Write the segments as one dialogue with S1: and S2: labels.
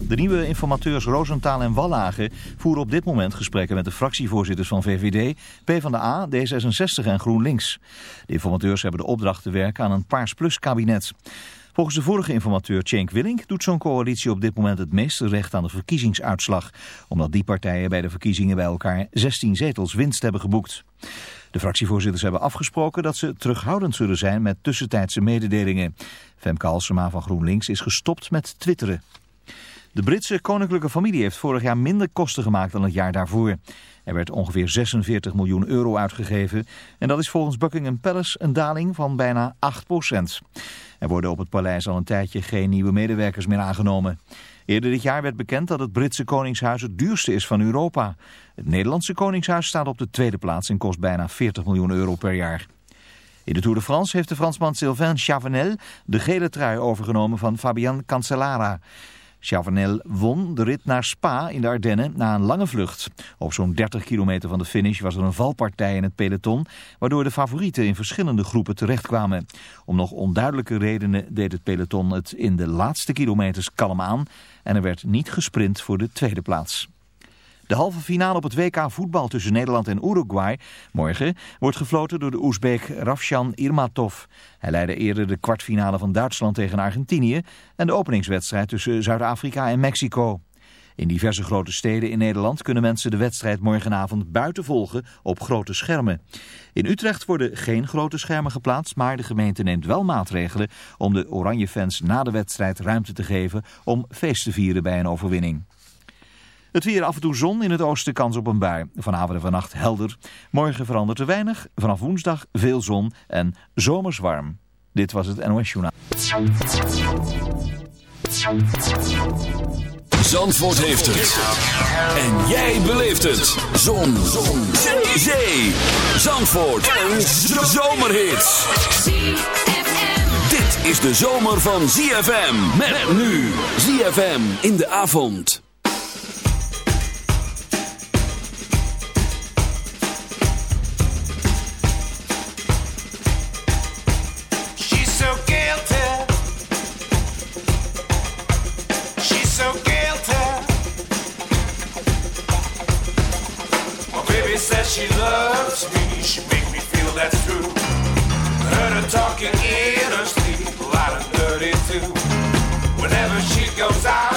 S1: De nieuwe informateurs Roosentaal en Wallage voeren op dit moment gesprekken met de fractievoorzitters van VVD, PvdA, D66 en GroenLinks. De informateurs hebben de opdracht te werken aan een Paars Plus kabinet. Volgens de vorige informateur Cenk Willink doet zo'n coalitie op dit moment het meeste recht aan de verkiezingsuitslag. Omdat die partijen bij de verkiezingen bij elkaar 16 zetels winst hebben geboekt. De fractievoorzitters hebben afgesproken dat ze terughoudend zullen zijn met tussentijdse mededelingen. Femke Halsema van GroenLinks is gestopt met twitteren. De Britse koninklijke familie heeft vorig jaar minder kosten gemaakt dan het jaar daarvoor. Er werd ongeveer 46 miljoen euro uitgegeven en dat is volgens Buckingham Palace een daling van bijna 8% Er worden op het paleis al een tijdje geen nieuwe medewerkers meer aangenomen. Eerder dit jaar werd bekend dat het Britse Koningshuis het duurste is van Europa. Het Nederlandse Koningshuis staat op de tweede plaats en kost bijna 40 miljoen euro per jaar. In de Tour de France heeft de Fransman Sylvain Chavanel de gele trui overgenomen van Fabian Cancellara. Chavanel won de rit naar Spa in de Ardennen na een lange vlucht. Op zo'n 30 kilometer van de finish was er een valpartij in het peloton... waardoor de favorieten in verschillende groepen terechtkwamen. Om nog onduidelijke redenen deed het peloton het in de laatste kilometers kalm aan... en er werd niet gesprint voor de tweede plaats. De halve finale op het WK voetbal tussen Nederland en Uruguay morgen wordt gefloten door de Oezbeek Rafshan Irmatov. Hij leidde eerder de kwartfinale van Duitsland tegen Argentinië en de openingswedstrijd tussen Zuid-Afrika en Mexico. In diverse grote steden in Nederland kunnen mensen de wedstrijd morgenavond buiten volgen op grote schermen. In Utrecht worden geen grote schermen geplaatst, maar de gemeente neemt wel maatregelen om de oranje fans na de wedstrijd ruimte te geven om feest te vieren bij een overwinning. Het weer af en toe zon in het oosten kans op een bui. Vanavond en vannacht helder. Morgen verandert er weinig. Vanaf woensdag veel zon en zomers warm. Dit was het NOS Journaal.
S2: Zandvoort heeft het. En jij beleeft het. Zon. zon. Zee. Zandvoort. Een zomerhit. Dit is de zomer van ZFM. Met nu. ZFM in de avond.
S3: She loves me, she make me feel that's true. Heard her talking in her sleep, loud and dirty too. Whenever she goes out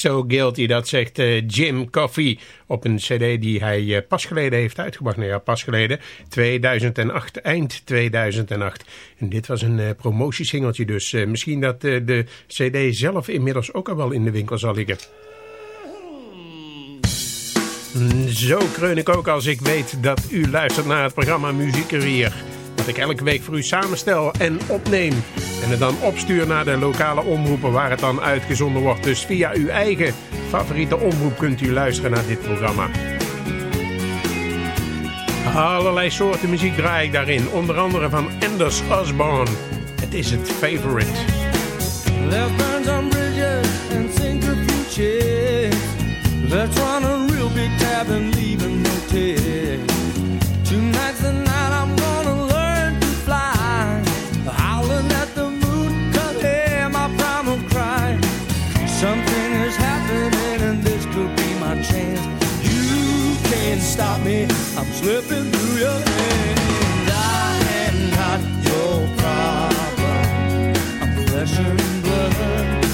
S3: zo So Guilty.
S4: Dat zegt eh, Jim Coffey op een cd die hij eh, pas geleden heeft uitgebracht. Nou ja, pas geleden. 2008, eind 2008. En dit was een eh, promotiesingeltje dus. misschien dat de cd zelf inmiddels ook al wel in de winkel zal liggen. Zo kreun ik ook als ik weet dat u luistert naar het programma Muziekkeer dat ik elke week voor u samenstel en opneem. En het dan opstuur naar de lokale omroepen waar het dan uitgezonden wordt. Dus via uw eigen favoriete omroep kunt u luisteren naar dit programma. Allerlei soorten muziek draai ik daarin. Onder andere van Anders Osborne. Het is het favorite. On bridges and. Let's run a real big tab and leave a no stop me. I'm slipping through your hands. I am not your problem. I'm flesh and blood.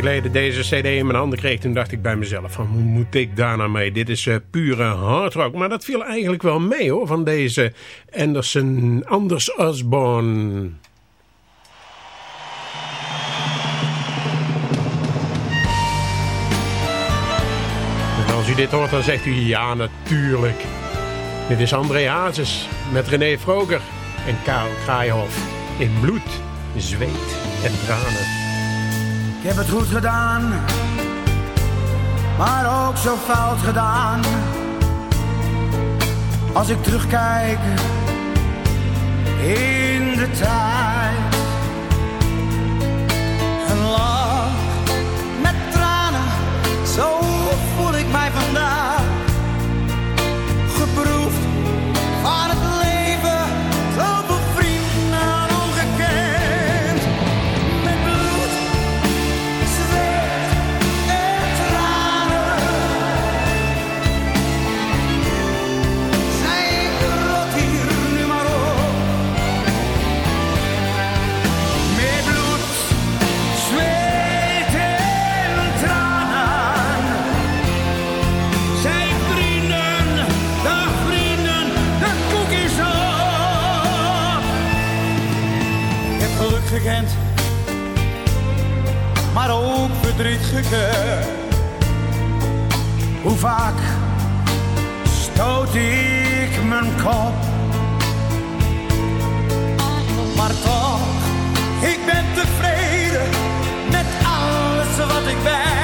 S4: tijdje geleden deze cd in mijn handen kreeg... toen dacht ik bij mezelf, van, hoe moet ik daar nou mee? Dit is eh, pure hard rock. Maar dat viel eigenlijk wel mee hoor, van deze Anderson Anders Osborne.
S5: Als u dit hoort, dan zegt u ja, natuurlijk. Dit is André Hazes met René Vroger en Karel Kraaihof in bloed, zweet en tranen.
S6: Ik heb het goed gedaan, maar ook zo fout gedaan. Als ik terugkijk in de tijd. Een lach met tranen, zo gekend, maar ook verdriet gekend. Hoe vaak stoot ik mijn kop, maar toch, ik ben tevreden met alles wat ik ben.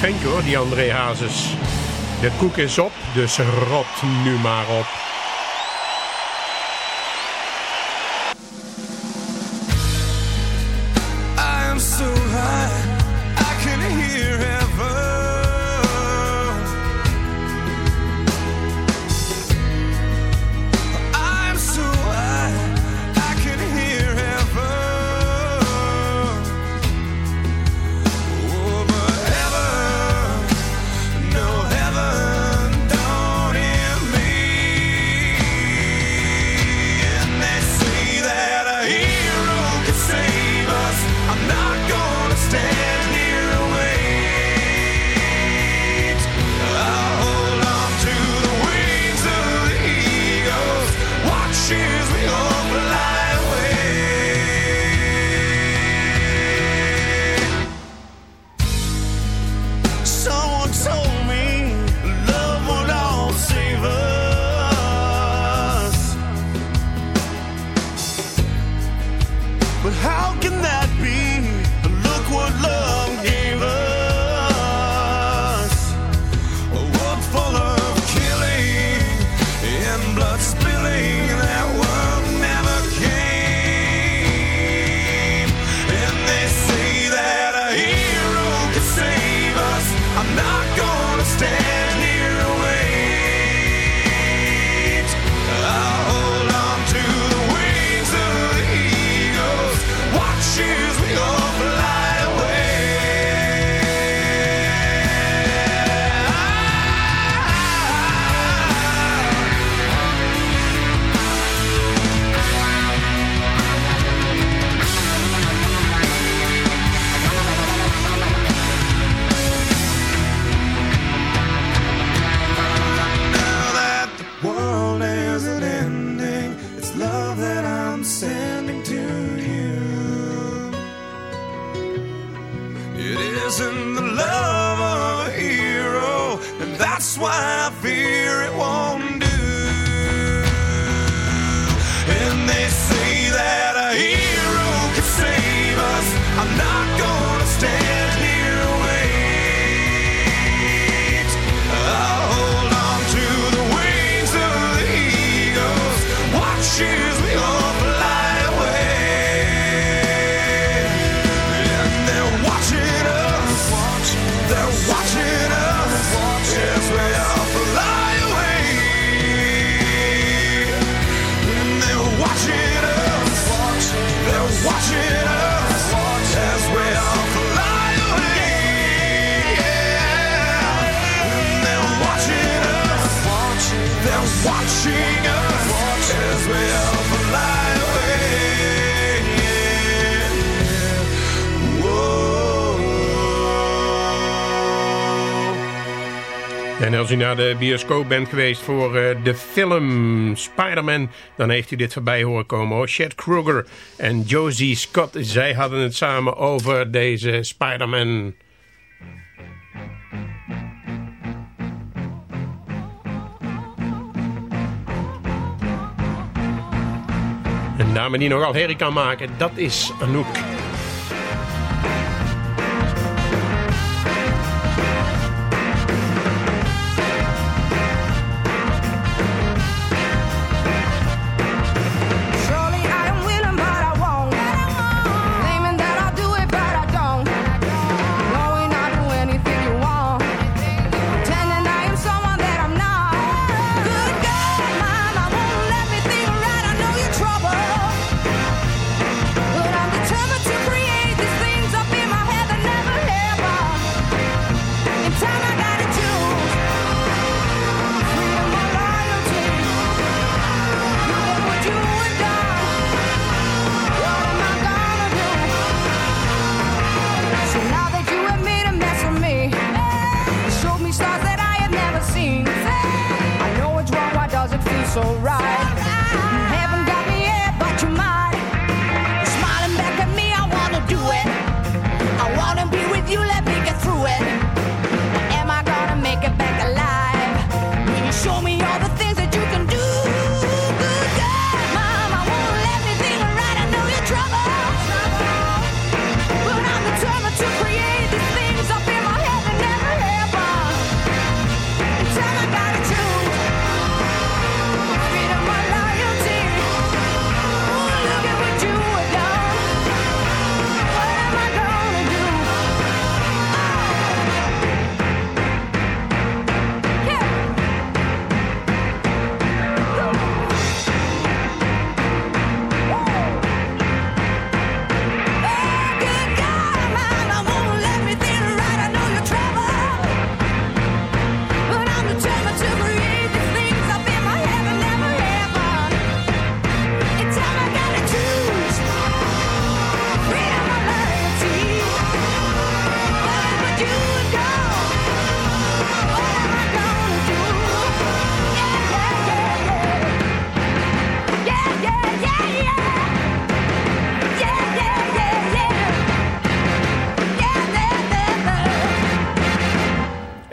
S5: ventje hoor, die André Hazes. De koek is op, dus rot nu maar op. prison
S7: En als u naar de bioscoop bent geweest voor eh, de film Spider-Man... dan heeft u dit voorbij horen komen. Oh, Chad en Josie Scott, zij hadden het samen over deze Spider-Man... Een dame die nogal herrie kan maken, dat is Anouk.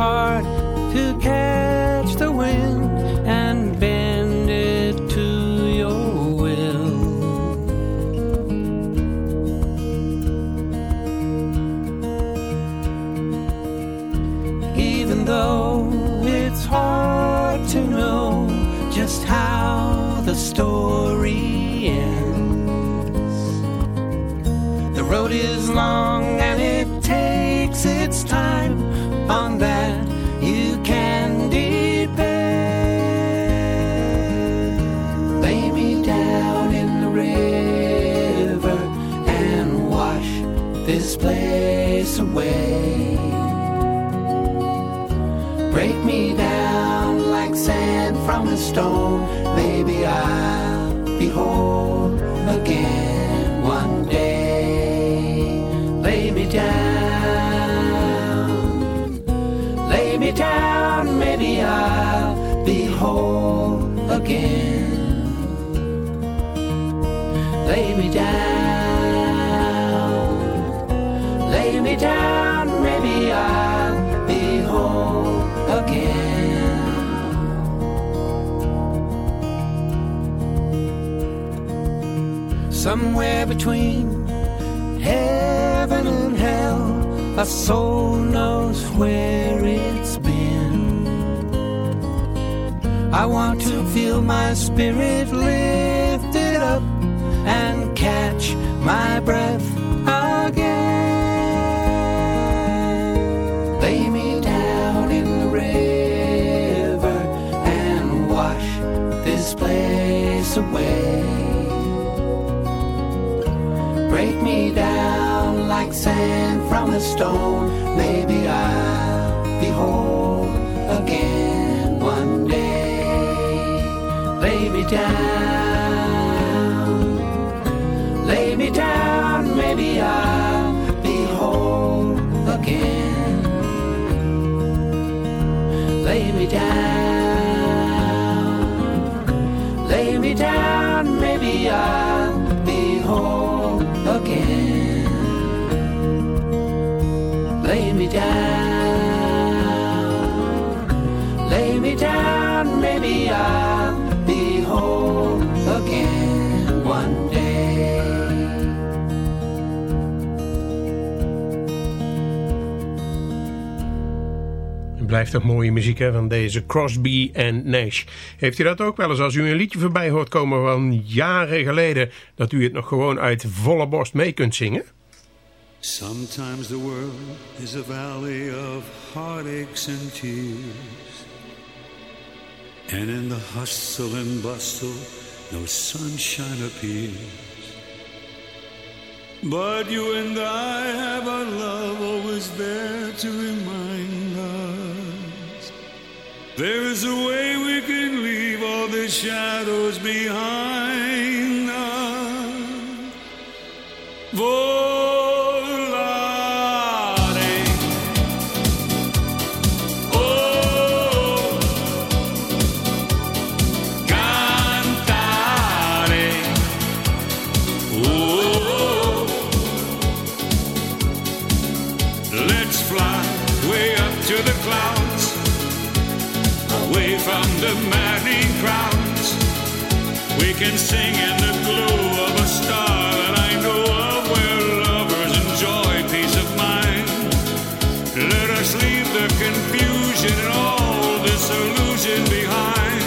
S8: hard to catch the wind and bend it to your will. Even though it's hard to know just how the story ends, the road is long and it takes its time on that. From a stone. Maybe I'll be whole again one day. Lay me down, lay me down. Maybe I'll be whole again. Lay me down, lay me down. Somewhere between heaven and hell, a soul knows where it's been. I want to feel my spirit lifted up and catch my breath sand from a stone. Maybe I'll be whole again one day. Lay me down, lay me down. Maybe I'll be whole again. Lay me down, lay me down. Lay me down. Maybe I'll be again one day.
S5: Blijft toch mooie muziek hè, van deze Crosby en Nash. Heeft u dat ook wel eens als u een liedje voorbij hoort komen van jaren geleden... dat u het nog gewoon uit volle borst mee kunt zingen?
S9: Sometimes the world is a valley of heartaches and tears. And in the hustle and bustle, no sunshine appears. But you and I have our love always there to remind us. There is a way we can leave all the shadows behind us. Volare. Can sing in the glow of a star that I know of where lovers enjoy peace of mind. Let us leave the confusion and all disillusion behind.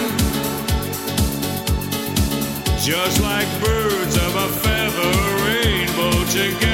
S9: Just like birds of a feather, rainbow together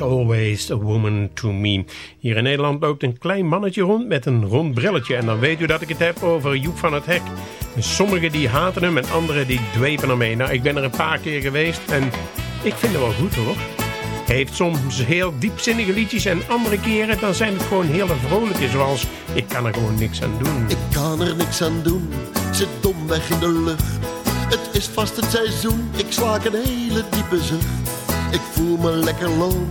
S5: Always a woman to me. Hier in Nederland loopt een klein mannetje rond met een rond brilletje. En dan weet u dat ik het heb over Joep van het Hek. En sommigen die haten hem en anderen die dwepen ermee. Nou, ik ben er een paar keer geweest en ik vind het wel goed hoor. Heeft soms heel diepzinnige liedjes en andere keren dan zijn het gewoon hele vrolijke. Zoals Ik kan er gewoon niks aan doen.
S10: Ik kan er niks aan doen, zit domweg in de lucht. Het is vast het seizoen, ik slaak een hele diepe zucht. Ik voel me lekker loom,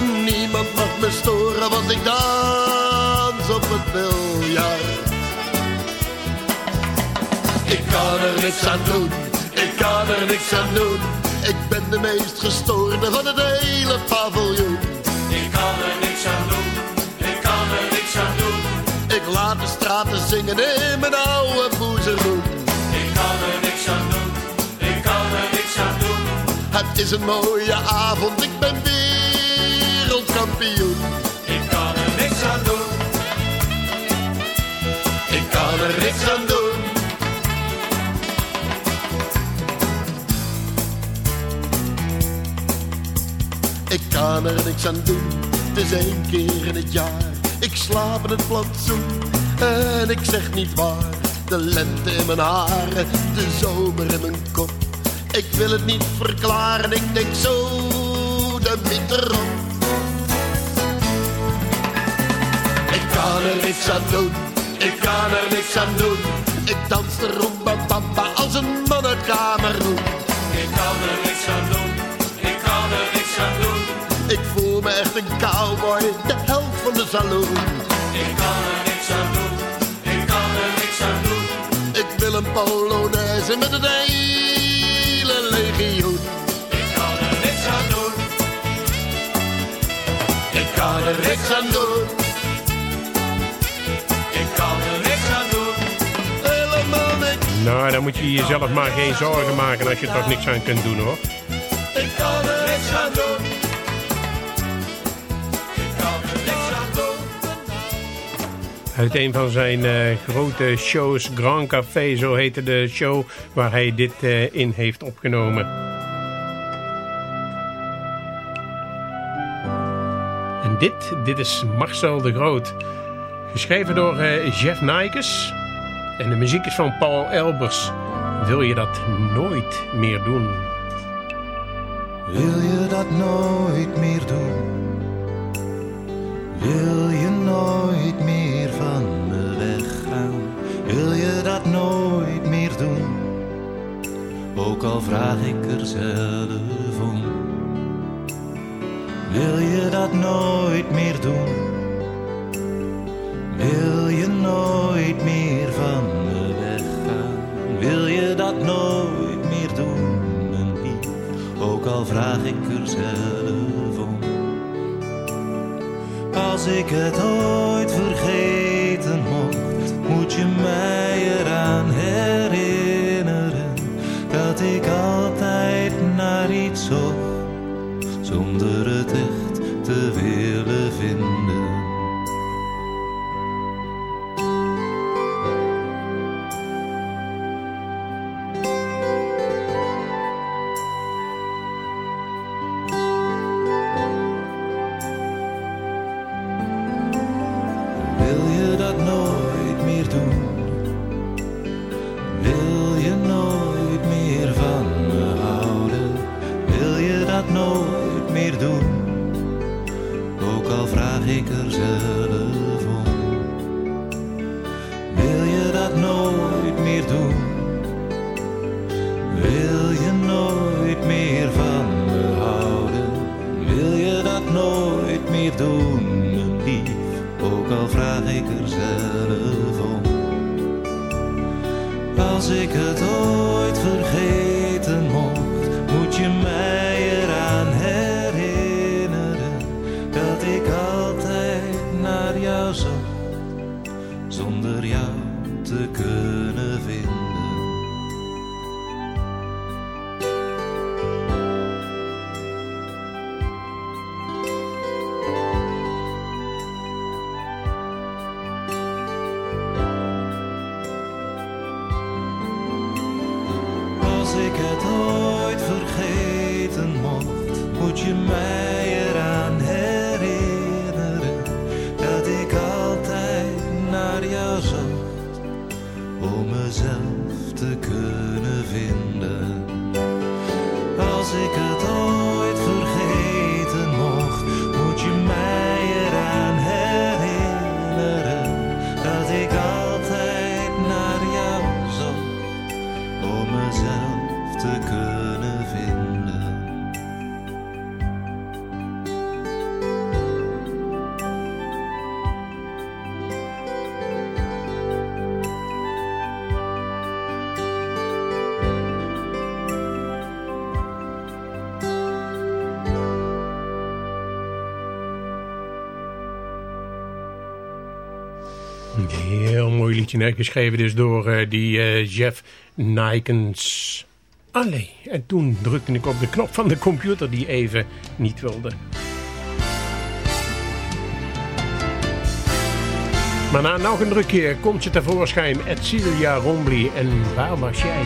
S10: Niemand mag me storen, want ik dans op het biljart. Ik kan er niks aan doen, ik kan er niks aan doen. Ik ben de meest gestoorde van het hele paviljoen.
S3: Ik kan er niks aan doen, ik kan er niks aan doen.
S10: Ik laat de straten zingen in mijn oude boezeroen.
S3: Ik kan er niks aan doen, ik kan er niks aan doen.
S10: Het is een mooie avond, ik ben
S3: Ik kan er niks aan doen,
S10: Ik kan er niks aan doen. Ik kan er niks aan doen, het is één keer in het jaar. Ik slaap in het plantsoen en ik zeg niet waar. De lente in mijn haren, de zomer in mijn kop. Ik wil het niet verklaren, ik denk zo de winter op. kan er niks aan doen, ik kan er niks aan doen. Ik dans de rumba bamba als een man uit Kameroen.
S3: ik kan er niks aan doen, ik kan er niks aan doen.
S10: Ik voel me echt een cowboy, de held van de saloon.
S3: Ik kan er niks aan doen, ik kan er niks aan doen.
S10: Ik wil een polonaise met het hele legioen.
S3: Ik kan er niks aan doen,
S10: Ik kan er niks aan doen,
S5: Nou, dan moet je jezelf maar geen zorgen maken als je er toch niks aan kunt doen hoor.
S10: Ik kan er
S3: Niks aan doen. Ik kan er niks aan doen.
S5: Uit een van zijn eh, grote shows, Grand Café, zo heette de show waar hij dit eh, in heeft opgenomen. En dit, dit is Marcel de Groot. Geschreven door eh, Jeff Nijkes. En de muziek is van Paul Elbers. Wil je dat nooit meer doen?
S11: Wil je dat nooit meer doen? Wil je nooit meer van me weggaan? Wil je dat nooit meer doen? Ook al vraag ik er zelf om. Wil je dat nooit meer doen? Wil je nooit meer van me weggaan? Wil je dat nooit meer doen, mijn lief? Ook al vraag ik er zelf om. Als ik het ooit vergeten mocht, moet je mij
S5: Geschreven dus door eh, die eh, Jeff Nikens. Allee, en toen drukte ik op de knop van de computer die even niet wilde. Maar na nog een druk keer komt ze tevoorschijn, Edcilia Rombly. En waar was jij?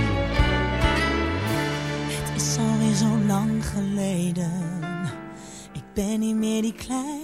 S12: Het is alweer zo lang geleden. Ik ben niet meer die kleine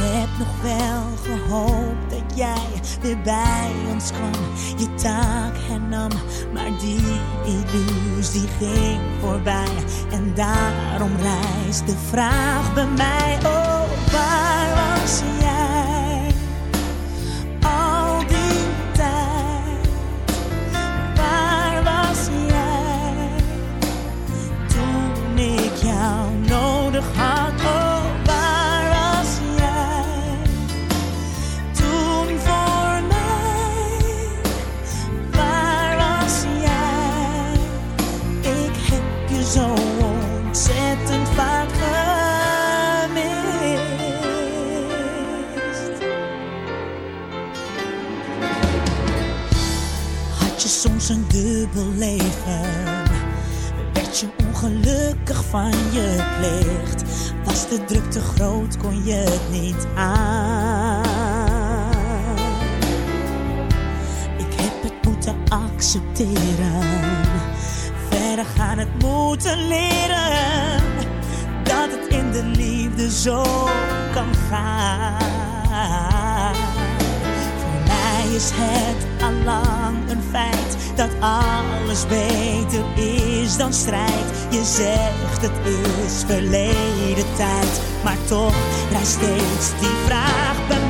S12: Heb nog wel gehoopt dat jij weer bij ons kwam. Je taak hernam, maar die illusie ging voorbij. En daarom rijst de vraag bij mij. Oh, waar was jij? Al die tijd. Waar was jij? Toen ik jou nodig had. Een dubbel leven? Werd je ongelukkig van je plicht? Was de druk te groot, kon je het niet aan? Ik heb het moeten accepteren. Verder gaan het moeten leren. Dat het in de liefde zo kan gaan. Voor mij is het allang een feit dat alles beter is dan strijd. Je zegt het is verleden tijd, maar toch rijst steeds die vraag bij mij.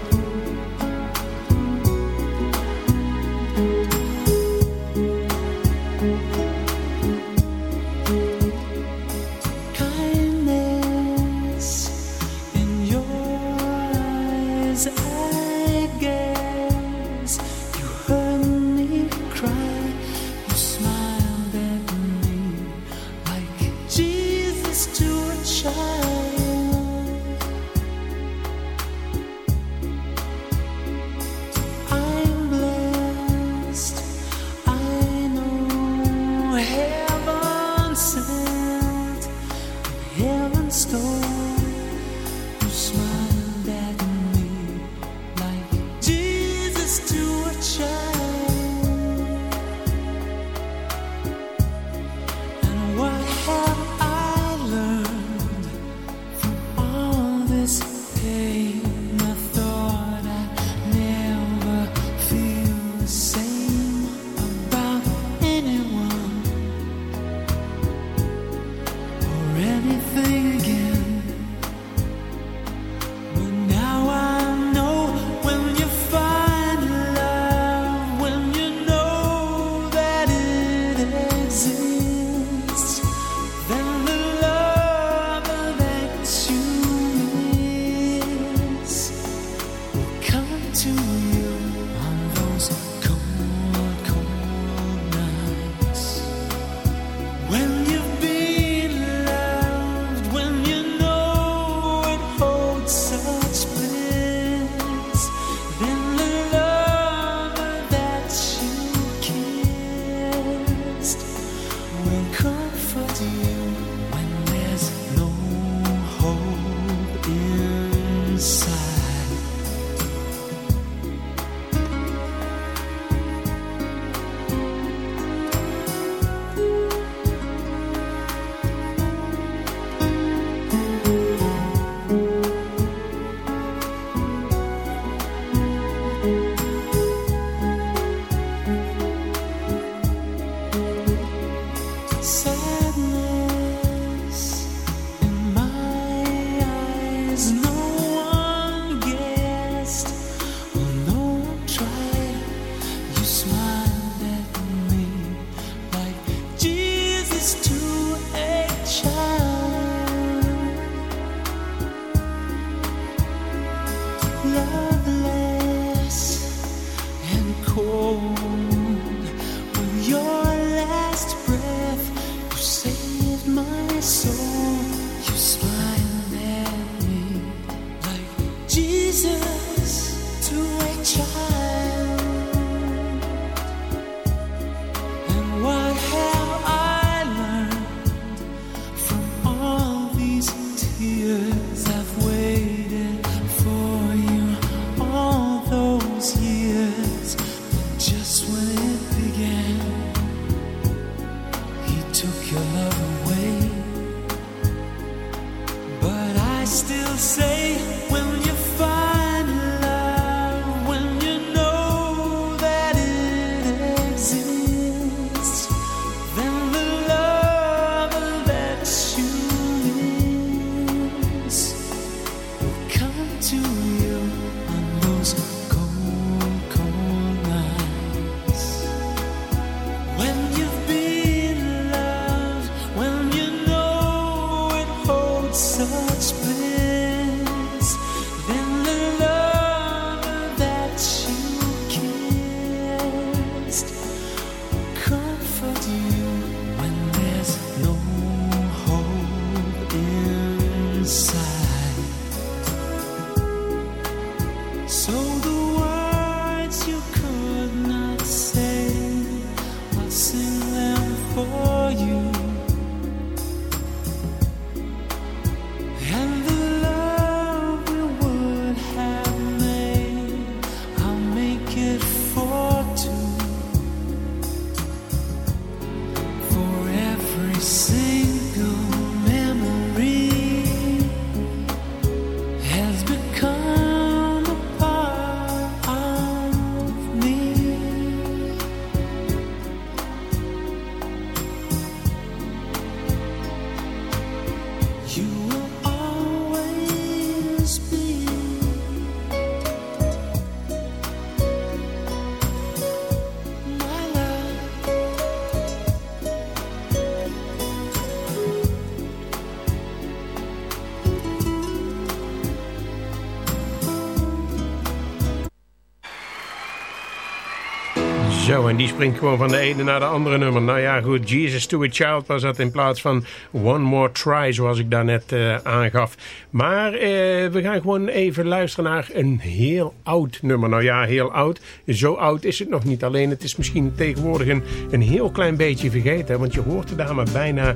S5: En die springt gewoon van de ene naar de andere nummer. Nou ja, goed, Jesus to a Child was dat in plaats van One More Try, zoals ik daarnet uh, aangaf. Maar uh, we gaan gewoon even luisteren naar een heel oud nummer. Nou ja, heel oud. Zo oud is het nog niet. Alleen het is misschien tegenwoordig een, een heel klein beetje vergeten. Want je hoort de dame bijna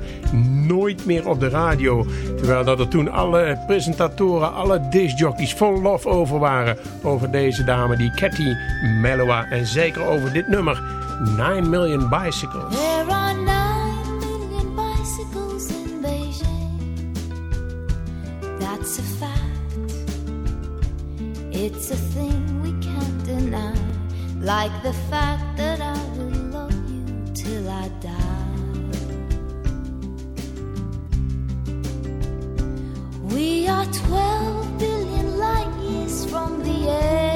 S5: nooit meer op de radio. Terwijl dat er toen alle presentatoren, alle discjockeys vol lof over waren. Over deze dame, die Cathy Mellowa. En zeker over dit nummer, 9 Million Bicycles.
S13: There are nine million bicycles in Beijing. That's a fact. It's a thing we can't deny. Like the fact that I will love you till I die. We are 12 billion light years from the edge.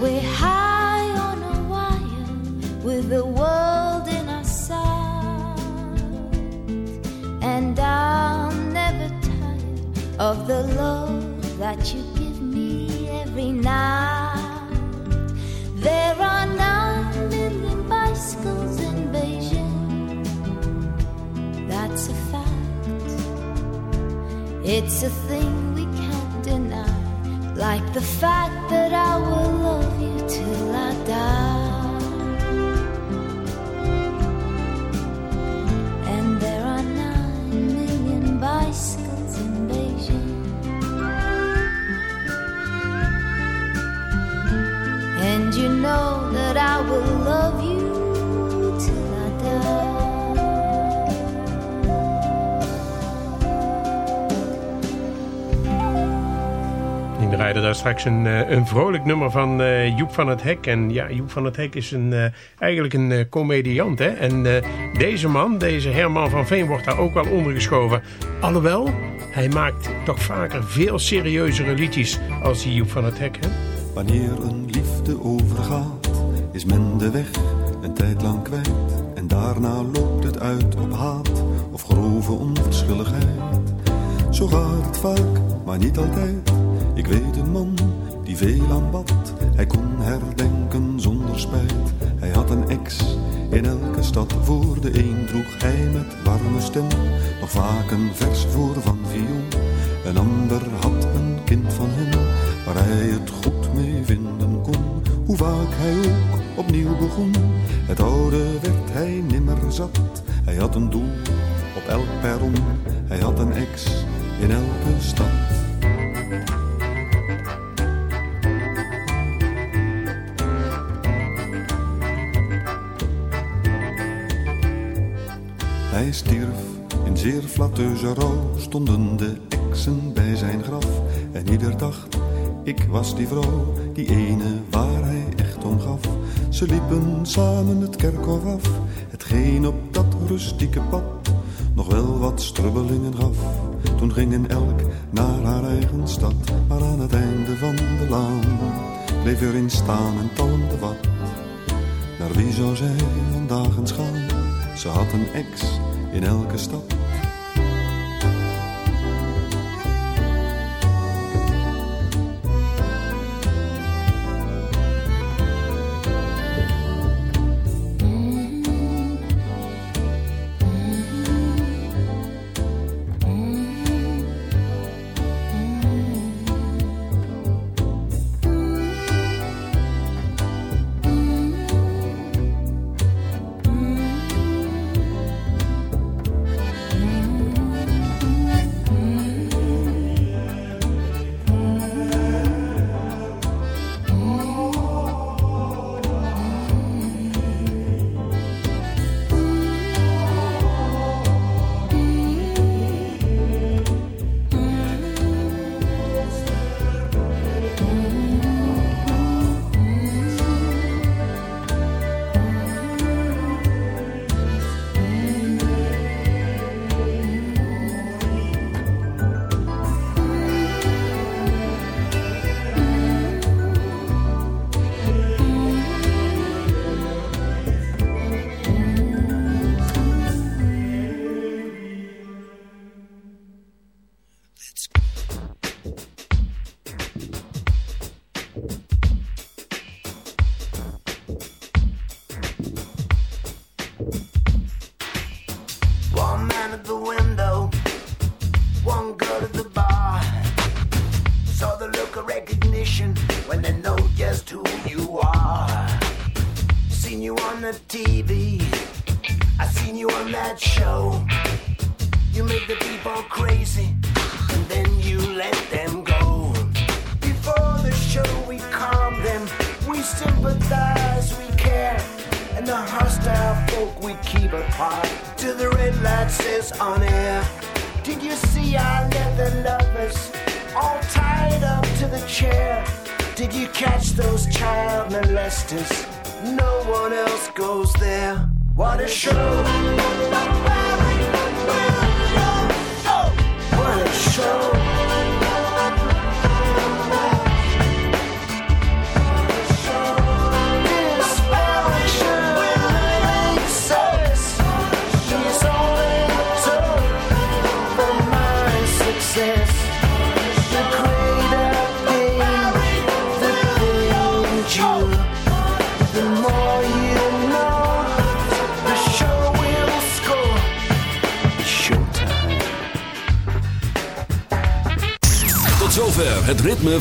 S13: We're high on a wire with the world in our sight. And I'm never tired of the love that you give me every night. There are nine million bicycles in Beijing. That's a fact. It's a thing we can't deny. Like the fact that I will love you
S5: draaide daar straks een, eh, een vrolijk nummer van eh, Joep van het Hek. En ja, Joep van het Hek is een, eh, eigenlijk een eh, comediant. Hè? En deze man, deze Herman van Veen, wordt daar ook wel ondergeschoven. Alhoewel, hij maakt toch vaker veel serieuzere liedjes als die Joep van het Hek. Hè?
S14: Wanneer een liefde overgaat, is men de weg een tijd lang kwijt. En daarna loopt het uit op haat of grove onverschilligheid. Zo gaat het vaak, maar niet altijd. Ik weet een man die veel aanbad. Hij kon herdenken zonder spijt. Hij had een ex in elke stad. Voor de een droeg hij met warme stem nog vaak een vers voor van viool. Een ander had een kind van hem waar hij het goed mee vinden kon. Hoe vaak hij ook opnieuw begon. Het oude werd hij nimmer zat. Hij had een doel op elk perron. Hij had een ex in elke stad. Stonden de exen bij zijn graf. En ieder dacht, ik was die vrouw, die ene waar hij echt om gaf. Ze liepen samen het kerkhof af, hetgeen op dat rustieke pad nog wel wat strubbelingen gaf. Toen gingen elk naar haar eigen stad, maar aan het einde van de laan bleef er in staan en talmde wat. Naar wie zou zij vandaag eens gaan? Ze had een ex in elke stad.